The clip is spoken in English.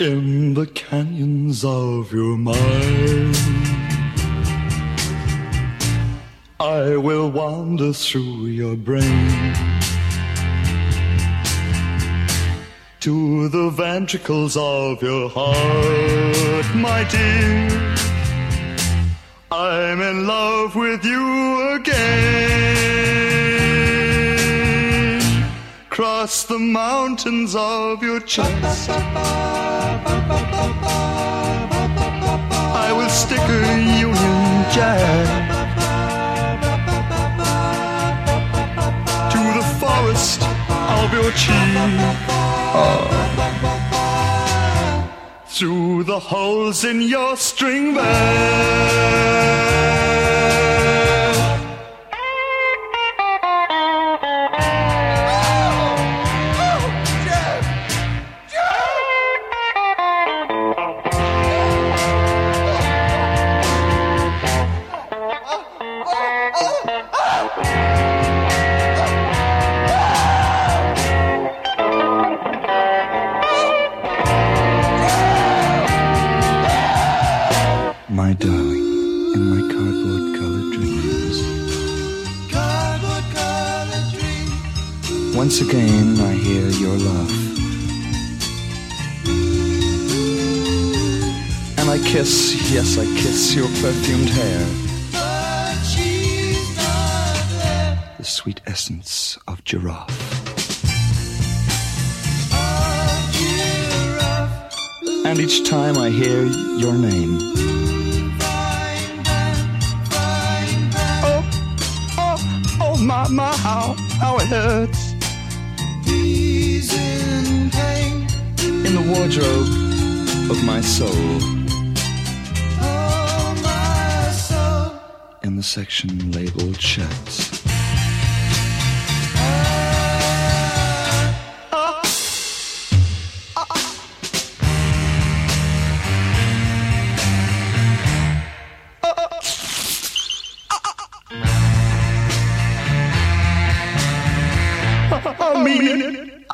in the canyons of your mind. I will wander through your brain to the ventricles of your heart, my dear. I'm in love with you again. Cross the mountains of your chest. Your cheek. Through the holes in your string bag. My darling, in my cardboard colored dreams. Cardboard colored dream. Once again I hear your laugh. And I kiss, yes, I kiss your perfumed hair. But she's not there. The sweet essence. Of giraffe. And each time I hear your name. My, my, how, how it hurts. He's in pain. In the wardrobe of my soul. Oh, my soul. In the section labeled shirts. oh me.